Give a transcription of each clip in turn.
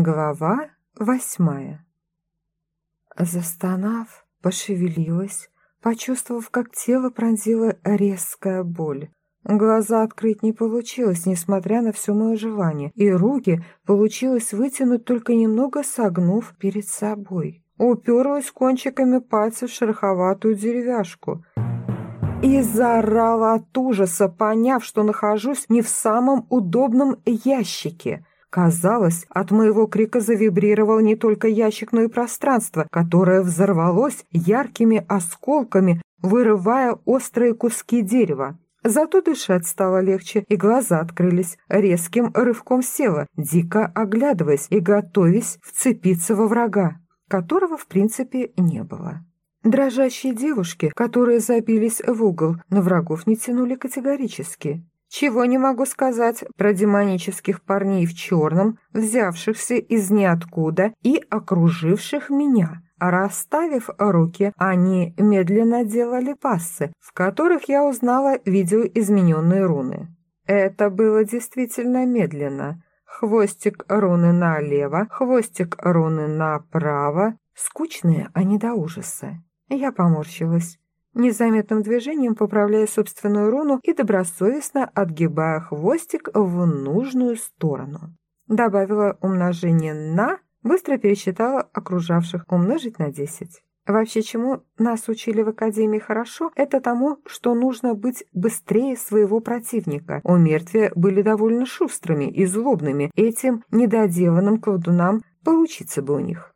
Глава восьмая Застонав, пошевелилась, почувствовав, как тело пронзила резкая боль. Глаза открыть не получилось, несмотря на все мое желание, и руки получилось вытянуть, только немного согнув перед собой. Уперлась кончиками пальцев в шероховатую деревяшку и заорала от ужаса, поняв, что нахожусь не в самом удобном ящике. Казалось, от моего крика завибрировал не только ящик, но и пространство, которое взорвалось яркими осколками, вырывая острые куски дерева. Зато дышать стало легче, и глаза открылись. Резким рывком села, дико оглядываясь и готовясь вцепиться во врага, которого, в принципе, не было. Дрожащие девушки, которые забились в угол, но врагов не тянули категорически. Чего не могу сказать про демонических парней в черном, взявшихся из ниоткуда и окруживших меня. Расставив руки, они медленно делали пассы, в которых я узнала видеоизмененные руны. Это было действительно медленно. Хвостик руны налево, хвостик руны направо. Скучные они до ужаса. Я поморщилась незаметным движением поправляя собственную руну и добросовестно отгибая хвостик в нужную сторону. Добавила умножение на, быстро пересчитала окружавших, умножить на 10. Вообще, чему нас учили в Академии хорошо, это тому, что нужно быть быстрее своего противника. У мертвия были довольно шустрыми и злобными, этим недоделанным колдунам поучиться бы у них.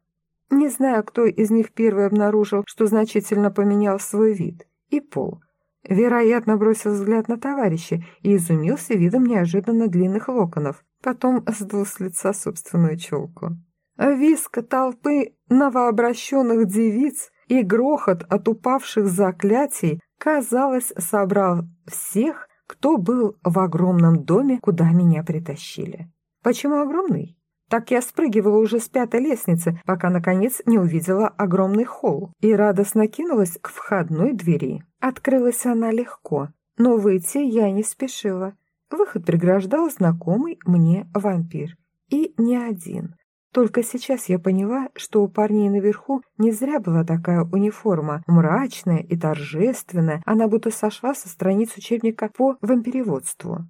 Не знаю, кто из них первый обнаружил, что значительно поменял свой вид и пол. Вероятно, бросил взгляд на товарища и изумился видом неожиданно длинных локонов. Потом сдул с лица собственную челку. Виск толпы новообращенных девиц и грохот от упавших заклятий, казалось, собрал всех, кто был в огромном доме, куда меня притащили. Почему огромный? Так я спрыгивала уже с пятой лестницы, пока, наконец, не увидела огромный холл и радостно кинулась к входной двери. Открылась она легко, но выйти я не спешила. Выход преграждал знакомый мне вампир. И не один. Только сейчас я поняла, что у парней наверху не зря была такая униформа, мрачная и торжественная, она будто сошла со страниц учебника по вампиреводству.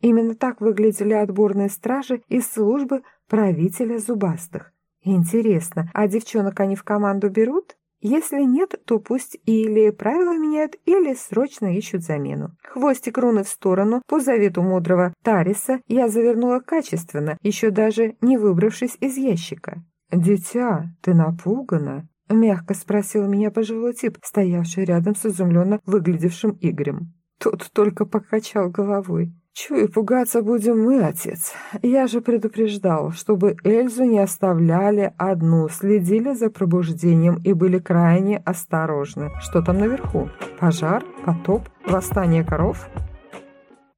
Именно так выглядели отборные стражи из службы правителя зубастых. Интересно, а девчонок они в команду берут? Если нет, то пусть или правила меняют, или срочно ищут замену. Хвостик руны в сторону, по завету мудрого Тариса, я завернула качественно, еще даже не выбравшись из ящика. «Дитя, ты напугана?» — мягко спросил меня пожилой тип, стоявший рядом с изумленно выглядевшим Игорем. Тот только покачал головой. «Чую, пугаться будем мы, отец. Я же предупреждал, чтобы Эльзу не оставляли одну, следили за пробуждением и были крайне осторожны. Что там наверху? Пожар? Потоп? Восстание коров?»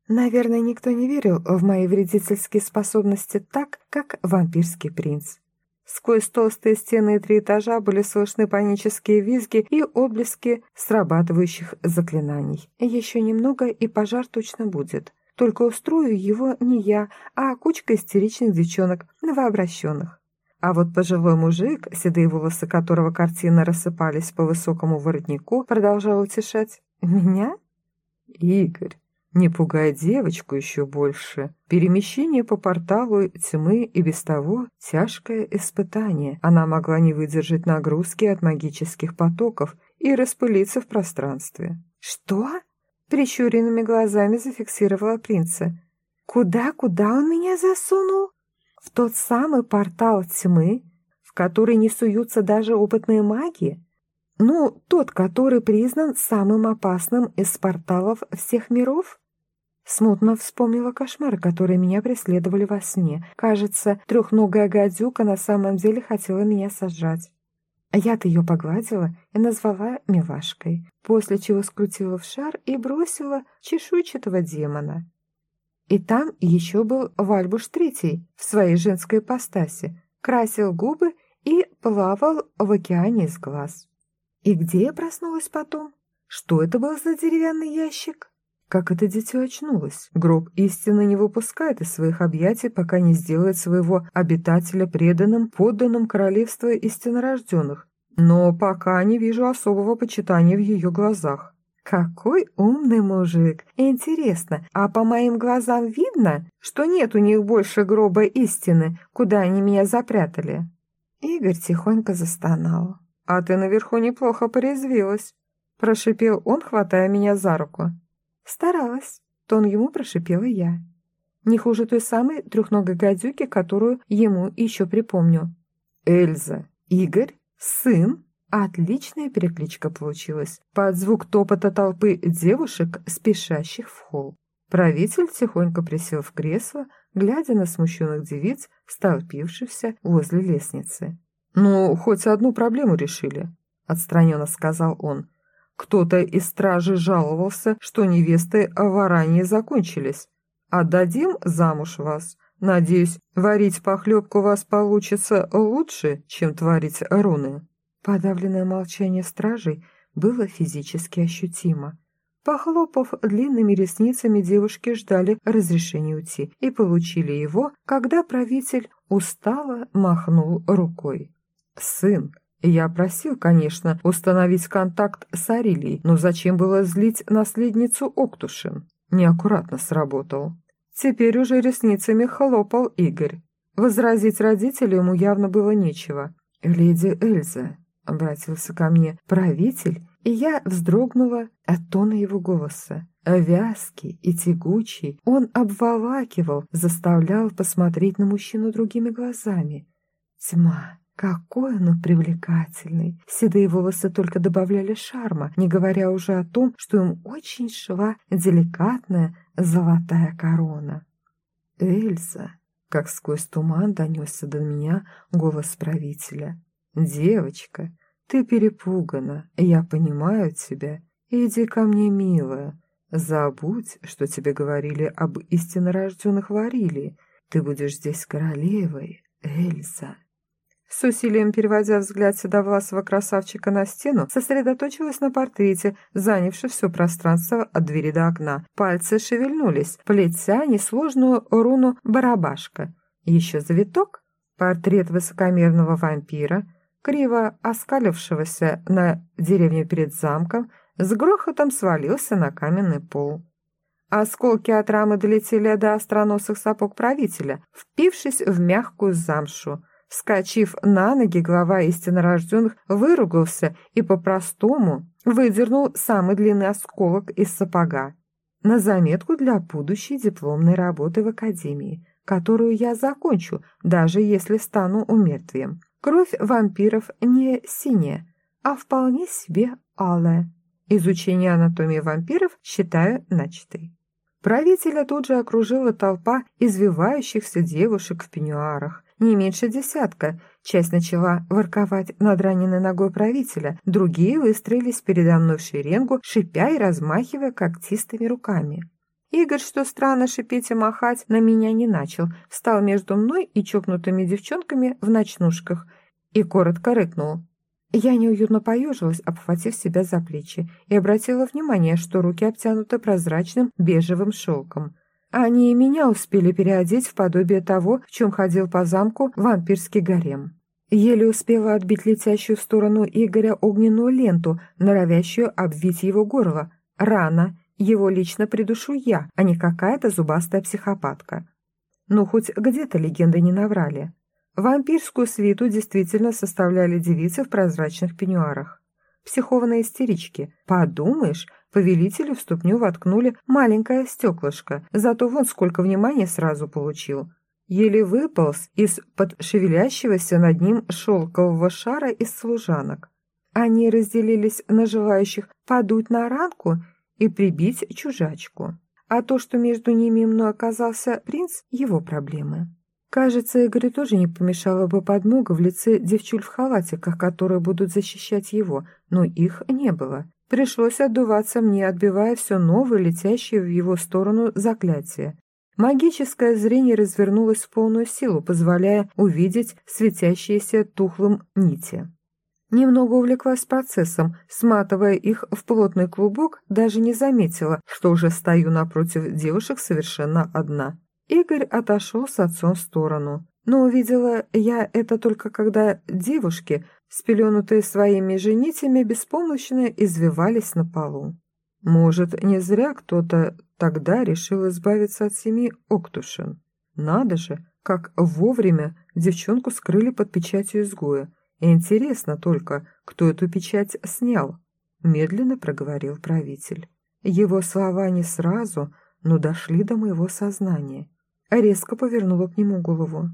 Наверное, никто не верил в мои вредительские способности так, как вампирский принц. Сквозь толстые стены и три этажа были слышны панические визги и отблески срабатывающих заклинаний. Еще немного, и пожар точно будет. Только устрою его не я, а кучка истеричных девчонок, новообращенных. А вот пожилой мужик, седые волосы которого картины рассыпались по высокому воротнику, продолжал утешать. «Меня?» «Игорь, не пугай девочку еще больше. Перемещение по порталу тьмы и без того тяжкое испытание. Она могла не выдержать нагрузки от магических потоков и распылиться в пространстве». «Что?» Прищуренными глазами зафиксировала принца. «Куда, куда он меня засунул?» «В тот самый портал тьмы, в который не суются даже опытные маги? Ну, тот, который признан самым опасным из порталов всех миров?» Смутно вспомнила кошмары, которые меня преследовали во сне. Кажется, трехногая гадюка на самом деле хотела меня сожрать. Я-то ее погладила и назвала милашкой, после чего скрутила в шар и бросила чешуйчатого демона. И там еще был Вальбуш Третий в своей женской ипостаси, красил губы и плавал в океане из глаз. И где я проснулась потом? Что это был за деревянный ящик? Как это дитё очнулось. Гроб истины не выпускает из своих объятий, пока не сделает своего обитателя преданным, подданным королевства истиннорожденных. Но пока не вижу особого почитания в ее глазах. «Какой умный мужик! Интересно, а по моим глазам видно, что нет у них больше гроба истины, куда они меня запрятали?» Игорь тихонько застонал. «А ты наверху неплохо порезвилась», – прошипел он, хватая меня за руку. «Старалась», – тон ему прошипела я. Не хуже той самой трехногой гадюки, которую ему еще припомню. «Эльза, Игорь, сын?» Отличная перекличка получилась. Под звук топота толпы девушек, спешащих в холл. Правитель тихонько присел в кресло, глядя на смущенных девиц, столпившихся возле лестницы. «Ну, хоть одну проблему решили», — отстраненно сказал он. «Кто-то из стражи жаловался, что невесты в закончились. Отдадим замуж вас. Надеюсь, варить похлебку вас получится лучше, чем творить руны». Подавленное молчание стражей было физически ощутимо. Похлопав длинными ресницами, девушки ждали разрешения уйти и получили его, когда правитель устало махнул рукой. «Сын, я просил, конечно, установить контакт с Арилией, но зачем было злить наследницу Октушин? Неаккуратно сработал». Теперь уже ресницами хлопал Игорь. Возразить родителю ему явно было нечего. «Леди Эльза, обратился ко мне правитель, и я вздрогнула от тона его голоса. Вязкий и тягучий, он обволакивал, заставлял посмотреть на мужчину другими глазами. Тьма, какой он привлекательный! Седые волосы только добавляли шарма, не говоря уже о том, что им очень шла деликатная золотая корона. «Эльза!» — как сквозь туман донесся до меня голос правителя. «Девочка, ты перепугана, я понимаю тебя. Иди ко мне, милая. Забудь, что тебе говорили об истинно рожденных Варилии. Ты будешь здесь королевой, Эльза». С усилием переводя взгляд седовласого красавчика на стену, сосредоточилась на портрете, занявшем все пространство от двери до окна. Пальцы шевельнулись, плетя несложную руну «барабашка». Еще завиток, портрет высокомерного вампира — криво оскалившегося на деревню перед замком, с грохотом свалился на каменный пол. Осколки от рамы долетели до остроносых сапог правителя, впившись в мягкую замшу. Вскочив на ноги, глава истиннорожденных выругался и по-простому выдернул самый длинный осколок из сапога. На заметку для будущей дипломной работы в академии, которую я закончу, даже если стану умертвием. Кровь вампиров не синяя, а вполне себе алая. Изучение анатомии вампиров считаю начатой. Правителя тут же окружила толпа извивающихся девушек в пеньюарах. Не меньше десятка. Часть начала ворковать над раненой ногой правителя, другие выстроились передо мной в шеренгу, шипя и размахивая когтистыми руками. Игорь, что странно шипеть и махать, на меня не начал, встал между мной и чокнутыми девчонками в ночнушках и коротко рыкнул. Я неуютно поежилась, обхватив себя за плечи, и обратила внимание, что руки обтянуты прозрачным бежевым шелком. Они и меня успели переодеть в подобие того, в чем ходил по замку вампирский гарем. Еле успела отбить летящую в сторону Игоря огненную ленту, норовящую обвить его горло. Рано, его лично придушу я, а не какая-то зубастая психопатка. Ну, хоть где-то легенды не наврали. Вампирскую свиту действительно составляли девицы в прозрачных пеньюарах. Психованные истерички. Подумаешь, повелителю в ступню воткнули маленькое стеклышко, зато вон сколько внимания сразу получил. Еле выполз из-под шевелящегося над ним шелкового шара из служанок. Они разделились на желающих подуть на ранку и прибить чужачку. А то, что между ними и мной оказался принц, его проблемы. Кажется, Игорю тоже не помешала бы подмога в лице девчуль в халатиках, которые будут защищать его, но их не было. Пришлось отдуваться мне, отбивая все новые, летящие в его сторону заклятия. Магическое зрение развернулось в полную силу, позволяя увидеть светящиеся тухлым нити. Немного увлеклась процессом, сматывая их в плотный клубок, даже не заметила, что уже стою напротив девушек совершенно одна. Игорь отошел с отцом в сторону. Но увидела я это только когда девушки, спеленутые своими женитями, беспомощно извивались на полу. Может, не зря кто-то тогда решил избавиться от семьи Октушин. Надо же, как вовремя девчонку скрыли под печатью изгоя. Интересно только, кто эту печать снял, медленно проговорил правитель. Его слова не сразу, но дошли до моего сознания. Резко повернула к нему голову.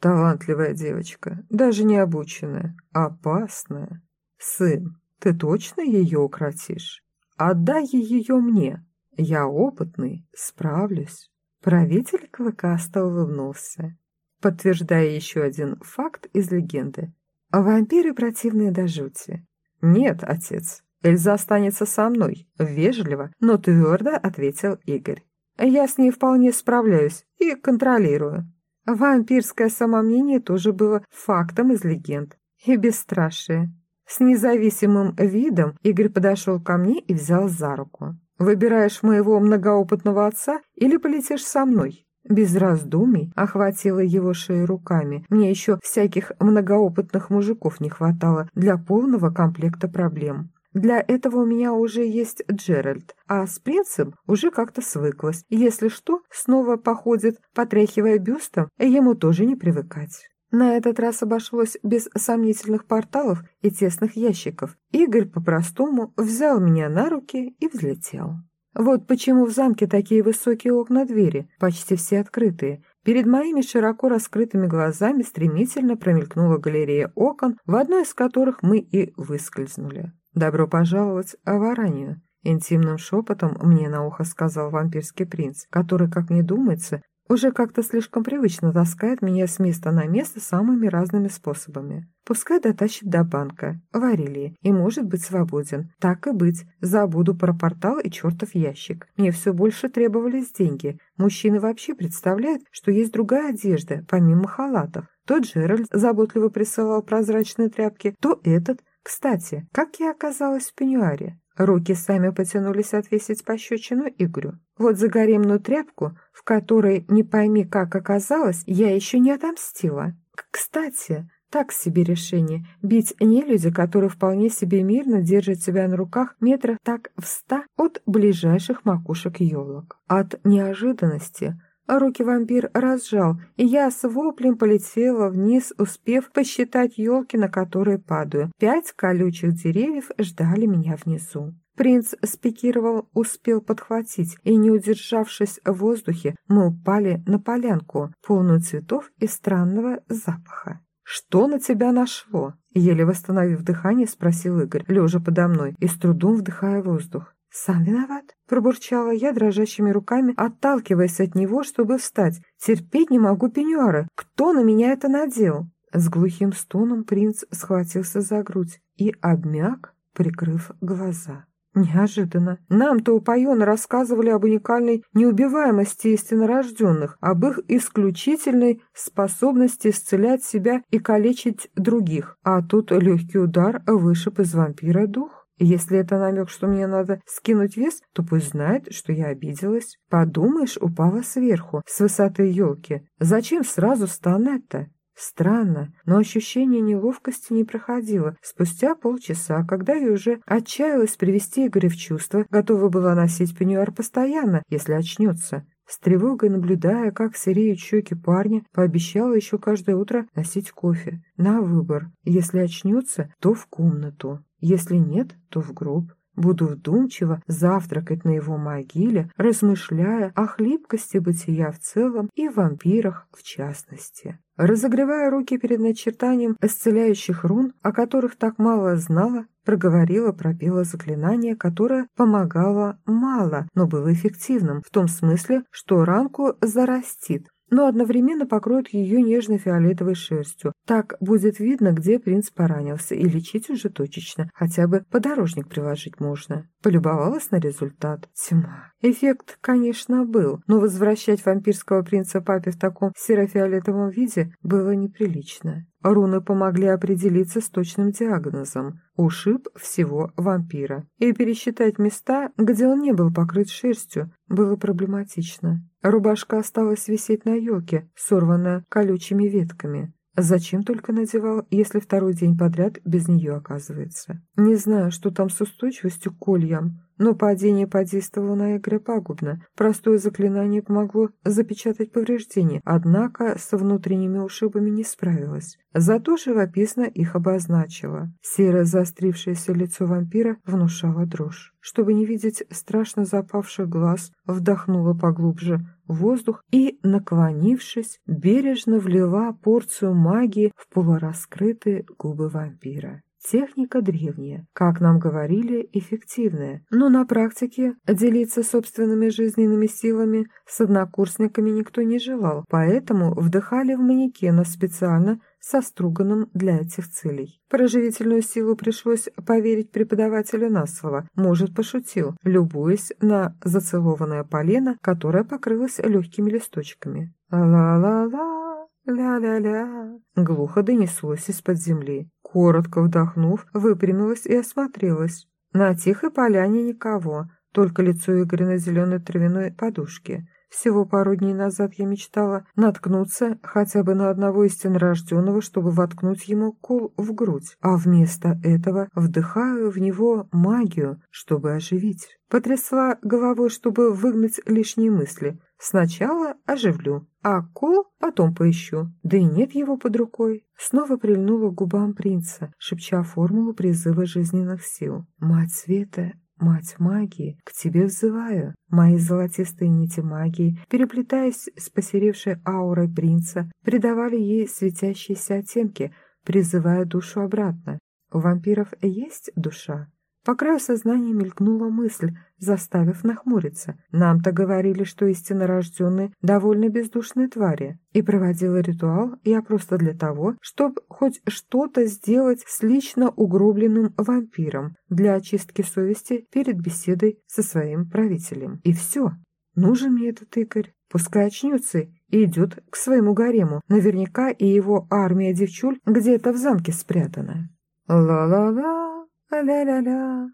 Талантливая девочка, даже не обученная, опасная. Сын, ты точно ее укротишь? Отдай ее мне. Я опытный, справлюсь. Правитель клыкасто улыбнулся, подтверждая еще один факт из легенды. Вампиры противные до жути. Нет, отец, Эльза останется со мной, вежливо, но твердо ответил Игорь. Я с ней вполне справляюсь и контролирую. Вампирское самомнение тоже было фактом из легенд. И бесстрашие. С независимым видом Игорь подошел ко мне и взял за руку. «Выбираешь моего многоопытного отца или полетишь со мной?» Без раздумий охватила его шею руками. Мне еще всяких многоопытных мужиков не хватало для полного комплекта проблем. Для этого у меня уже есть Джеральд, а с принцем уже как-то свыклась. Если что, снова походит, потряхивая бюстом, ему тоже не привыкать. На этот раз обошлось без сомнительных порталов и тесных ящиков. Игорь по-простому взял меня на руки и взлетел. Вот почему в замке такие высокие окна-двери, почти все открытые. Перед моими широко раскрытыми глазами стремительно промелькнула галерея окон, в одной из которых мы и выскользнули. «Добро пожаловать в Аранию», — интимным шепотом мне на ухо сказал вампирский принц, который, как мне думается, уже как-то слишком привычно таскает меня с места на место самыми разными способами. Пускай дотащит до банка, в и может быть свободен. Так и быть, забуду про портал и чертов ящик. Мне все больше требовались деньги. Мужчины вообще представляют, что есть другая одежда, помимо халатов. То Джеральд заботливо присылал прозрачные тряпки, то этот. Кстати, как я оказалась в пеньюаре? Руки сами потянулись отвесить пощечину Игорю. Вот за гаремную тряпку, в которой не пойми как оказалось, я еще не отомстила. Кстати, так себе решение. Бить не люди, которые вполне себе мирно держат себя на руках метрах так в ста от ближайших макушек елок. От неожиданности руки вампир разжал, и я с воплем полетела вниз, успев посчитать елки, на которые падаю. Пять колючих деревьев ждали меня внизу. Принц спикировал, успел подхватить, и, не удержавшись в воздухе, мы упали на полянку, полную цветов и странного запаха. «Что на тебя нашло?» Еле восстановив дыхание, спросил Игорь, лежа подо мной и с трудом вдыхая воздух. «Сам виноват?» – пробурчала я дрожащими руками, отталкиваясь от него, чтобы встать. «Терпеть не могу пеньюара. Кто на меня это надел?» С глухим стоном принц схватился за грудь и обмяк, прикрыв глаза. Неожиданно. Нам-то упоенно рассказывали об уникальной неубиваемости истиннорожденных, об их исключительной способности исцелять себя и калечить других. А тут легкий удар вышиб из вампира дух. Если это намек, что мне надо скинуть вес, то пусть знает, что я обиделась. Подумаешь, упала сверху, с высоты елки. Зачем сразу стонать-то? Странно, но ощущение неловкости не проходило. Спустя полчаса, когда я уже отчаялась привести Игоря в чувство, готова была носить пеньюар постоянно, если очнется. С тревогой наблюдая, как сереют щеки парня, пообещала еще каждое утро носить кофе. На выбор. Если очнется, то в комнату. Если нет, то в гроб. Буду вдумчиво завтракать на его могиле, размышляя о хлипкости бытия в целом и вампирах в частности. Разогревая руки перед начертанием исцеляющих рун, о которых так мало знала, проговорила, пропела заклинание, которое помогало мало, но было эффективным, в том смысле, что ранку зарастит, но одновременно покроют ее нежной фиолетовой шерстью. Так будет видно, где принц поранился, и лечить уже точечно, хотя бы подорожник приложить можно. Полюбовалась на результат. Тьма. Эффект, конечно, был, но возвращать вампирского принца папе в таком серо-фиолетовом виде было неприлично. Руны помогли определиться с точным диагнозом – ушиб всего вампира. И пересчитать места, где он не был покрыт шерстью, было проблематично. Рубашка осталась висеть на елке, сорванная колючими ветками. Зачем только надевал, если второй день подряд без нее оказывается? Не знаю, что там с устойчивостью к кольям, но падение подействовало на Игоря пагубно. Простое заклинание помогло запечатать повреждения, однако со внутренними ушибами не справилось. Зато живописно их обозначило. Серое заострившееся лицо вампира внушало дрожь. Чтобы не видеть страшно запавших глаз, вдохнула поглубже воздух и, наклонившись, бережно влила порцию магии в полураскрытые губы вампира. Техника древняя, как нам говорили, эффективная, но на практике делиться собственными жизненными силами с однокурсниками никто не желал, поэтому вдыхали в манекена специально со струганом для этих целей. Проживительную силу пришлось поверить преподавателю на слово, может, пошутил, любуясь на зацелованное полено, которое покрылось легкими листочками. «Ла-ла-ла, ля-ля-ля», глухо донеслось из-под земли. Коротко вдохнув, выпрямилась и осмотрелась. На тихой поляне никого, только лицо Игоря на зеленой травяной подушке. Всего пару дней назад я мечтала наткнуться хотя бы на одного истинно рожденного, чтобы воткнуть ему кол в грудь, а вместо этого вдыхаю в него магию, чтобы оживить. Потрясла головой, чтобы выгнать лишние мысли. Сначала оживлю, а кол потом поищу. Да и нет его под рукой. Снова прильнула к губам принца, шепча формулу призыва жизненных сил. Мать света, мать магии, к тебе взываю. Мои золотистые нити магии, переплетаясь с посеревшей аурой принца, придавали ей светящиеся оттенки, призывая душу обратно. У вампиров есть душа? По краю сознания мелькнула мысль, заставив нахмуриться. Нам-то говорили, что истинно рожденные довольно бездушные твари. И проводила ритуал я просто для того, чтобы хоть что-то сделать с лично угробленным вампиром для очистки совести перед беседой со своим правителем. И все. Нужен мне этот Игорь. Пускай очнется и идет к своему гарему. Наверняка и его армия девчуль где-то в замке спрятана. Ла-ла-ла. «Ля-ля-ля!»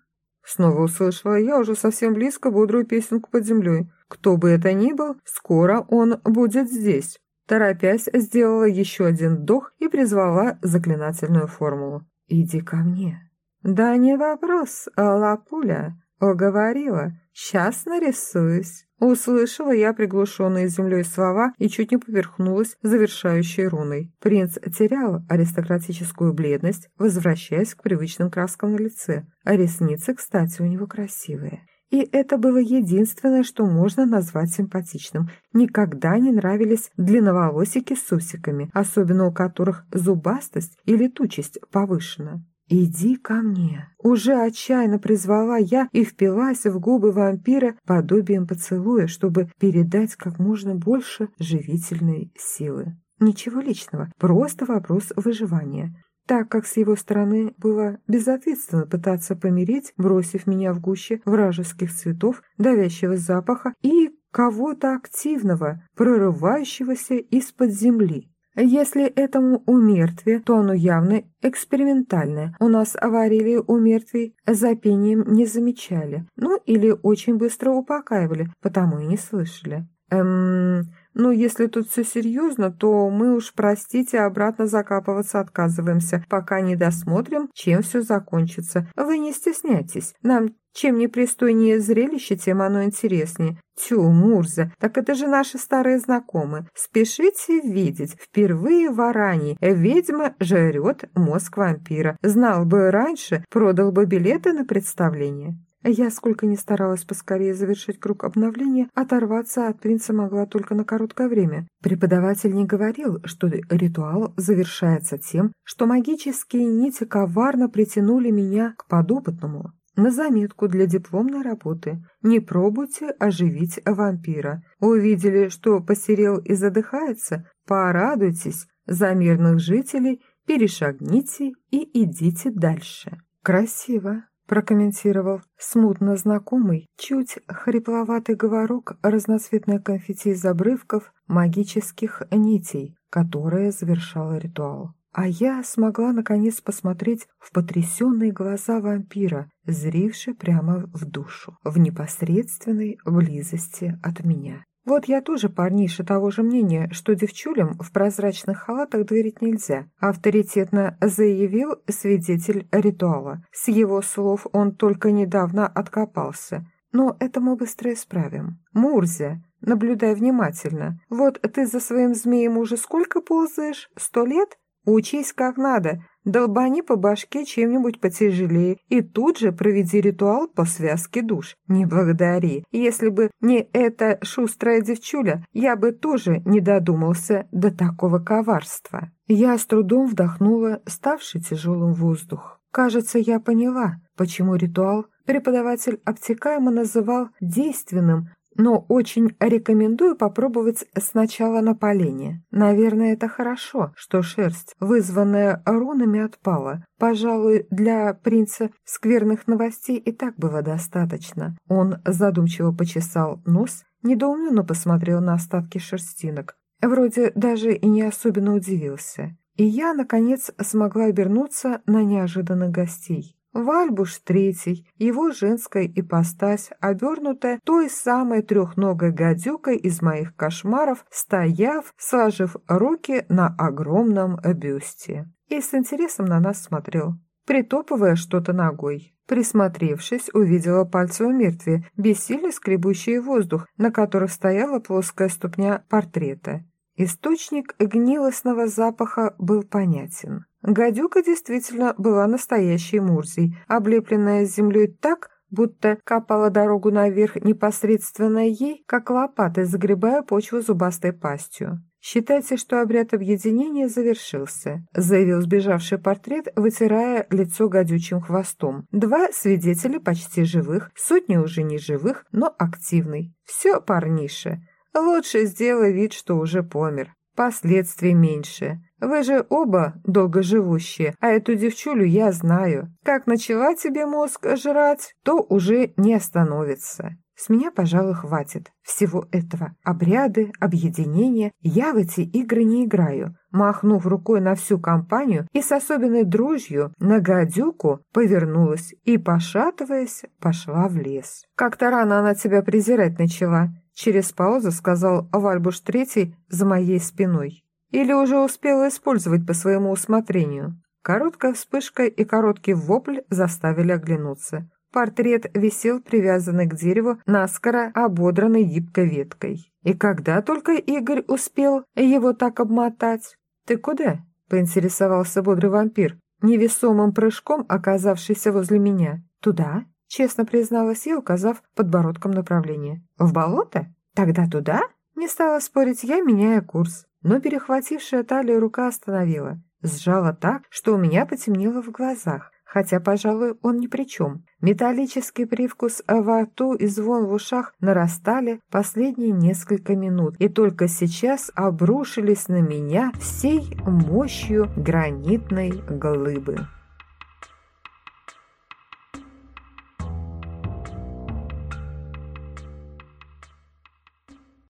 Снова услышала я уже совсем близко бодрую песенку под землей. Кто бы это ни был, скоро он будет здесь. Торопясь, сделала еще один вдох и призвала заклинательную формулу. «Иди ко мне». «Да не вопрос, лапуля», — уговорила. «Сейчас нарисуюсь». Услышала я приглушенные землей слова и чуть не поверхнулась завершающей руной. Принц терял аристократическую бледность, возвращаясь к привычным краскам на лице, а ресницы, кстати, у него красивые. И это было единственное, что можно назвать симпатичным. Никогда не нравились длинноволосики с усиками, особенно у которых зубастость и летучесть повышена. «Иди ко мне!» Уже отчаянно призвала я и впилась в губы вампира подобием поцелуя, чтобы передать как можно больше живительной силы. Ничего личного, просто вопрос выживания. Так как с его стороны было безответственно пытаться помирить, бросив меня в гуще вражеских цветов, давящего запаха и кого-то активного, прорывающегося из-под земли. Если этому умертвие, то оно явно экспериментальное. У нас аварии умертвий за пением не замечали. Ну, или очень быстро упокаивали, потому и не слышали. Эм, ну, если тут все серьезно, то мы уж, простите, обратно закапываться отказываемся, пока не досмотрим, чем все закончится. Вы не стесняйтесь. Нам чем непристойнее зрелище, тем оно интереснее. Тю, Мурза, так это же наши старые знакомые. Спешите видеть. Впервые в Арании ведьма жрет мозг вампира. Знал бы раньше, продал бы билеты на представление. Я, сколько ни старалась поскорее завершить круг обновления, оторваться от принца могла только на короткое время. Преподаватель не говорил, что ритуал завершается тем, что магические нити коварно притянули меня к подопытному. На заметку для дипломной работы. Не пробуйте оживить вампира. Увидели, что посерел и задыхается? Порадуйтесь. За мирных жителей перешагните и идите дальше. Красиво прокомментировал смутно знакомый, чуть хрипловатый говорок разноцветной конфетти из обрывков магических нитей, которая завершала ритуал. А я смогла наконец посмотреть в потрясенные глаза вампира, зрившие прямо в душу, в непосредственной близости от меня. Вот я тоже парниша того же мнения, что девчулям в прозрачных халатах дверить нельзя, авторитетно заявил свидетель ритуала. С его слов он только недавно откопался. Но это мы быстро исправим. Мурзя, наблюдай внимательно. Вот ты за своим змеем уже сколько ползаешь? Сто лет? Учись как надо, долбани по башке чем-нибудь потяжелее и тут же проведи ритуал по связке душ. Не благодари. Если бы не эта шустрая девчуля, я бы тоже не додумался до такого коварства. Я с трудом вдохнула ставший тяжелым воздух. Кажется, я поняла, почему ритуал преподаватель обтекаемо называл действенным, но очень рекомендую попробовать сначала на полене. Наверное, это хорошо, что шерсть, вызванная рунами, отпала. Пожалуй, для принца скверных новостей и так было достаточно. Он задумчиво почесал нос, недоуменно посмотрел на остатки шерстинок. Вроде даже и не особенно удивился. И я, наконец, смогла обернуться на неожиданных гостей. Вальбуш третий, его женская ипостась, обернутая той самой трехногой гадюкой из моих кошмаров, стояв, сложив руки на огромном бюсте. И с интересом на нас смотрел, притопывая что-то ногой. Присмотревшись, увидела пальцы у мертвия, бессильно скребущие воздух, на которых стояла плоская ступня портрета. Источник гнилостного запаха был понятен. Гадюка действительно была настоящей Мурзой, облепленная землей так, будто копала дорогу наверх непосредственно ей, как лопатой, загребая почву зубастой пастью. «Считайте, что обряд объединения завершился», — заявил сбежавший портрет, вытирая лицо гадючим хвостом. «Два свидетеля почти живых, сотни уже не живых, но активный. Все, парниша, лучше сделай вид, что уже помер. Последствий меньше. Вы же оба долгоживущие, а эту девчулю я знаю. Как начала тебе мозг жрать, то уже не остановится. С меня, пожалуй, хватит всего этого. Обряды, объединения. Я в эти игры не играю. Махнув рукой на всю компанию и с особенной дружью на гадюку повернулась и, пошатываясь, пошла в лес. Как-то рано она тебя презирать начала. Через паузу сказал Вальбуш Третий за моей спиной. Или уже успела использовать по своему усмотрению. Короткая вспышка и короткий вопль заставили оглянуться. Портрет висел привязанный к дереву, наскоро ободранной гибкой веткой. И когда только Игорь успел его так обмотать? «Ты куда?» — поинтересовался бодрый вампир, невесомым прыжком оказавшийся возле меня. «Туда?» — честно призналась я, указав подбородком направление. «В болото? Тогда туда?» Не стала спорить я, меняя курс но перехватившая талию рука остановила. Сжала так, что у меня потемнело в глазах, хотя, пожалуй, он ни при чем. Металлический привкус во рту и звон в ушах нарастали последние несколько минут, и только сейчас обрушились на меня всей мощью гранитной глыбы.